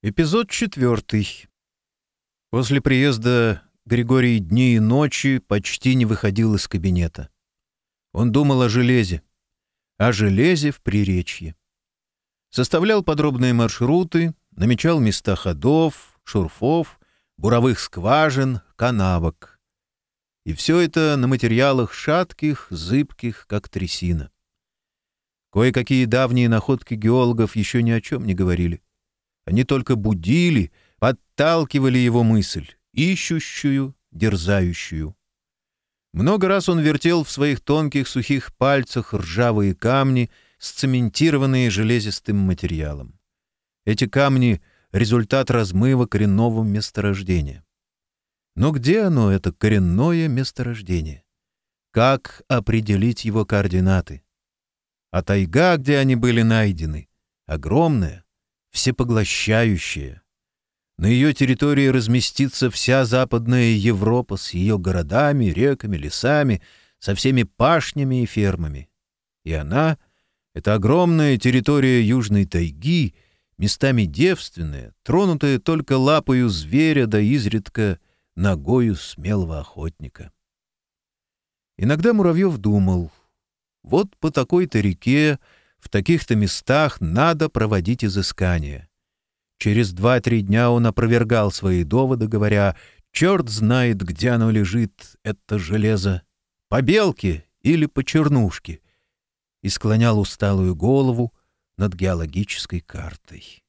Эпизод четвертый. После приезда Григорий дни и ночи почти не выходил из кабинета. Он думал о железе. О железе в Приречье. Составлял подробные маршруты, намечал места ходов, шурфов, буровых скважин, канавок. И все это на материалах шатких, зыбких, как трясина. Кое-какие давние находки геологов еще ни о чем не говорили. Они только будили, подталкивали его мысль, ищущую, дерзающую. Много раз он вертел в своих тонких сухих пальцах ржавые камни, сцементированные железистым материалом. Эти камни — результат размыва коренного месторождения. Но где оно, это коренное месторождение? Как определить его координаты? А тайга, где они были найдены, огромная, всепоглощающее. На ее территории разместится вся Западная Европа с ее городами, реками, лесами, со всеми пашнями и фермами. И она — это огромная территория Южной тайги, местами девственная, тронутая только лапою зверя да изредка ногою смелого охотника. Иногда Муравьев думал, вот по такой-то реке в таких-то местах надо проводить изыскания. Через два-три дня он опровергал свои доводы, говоря, «Черт знает, где оно лежит, это железо, по белке или по чернушке», и склонял усталую голову над геологической картой.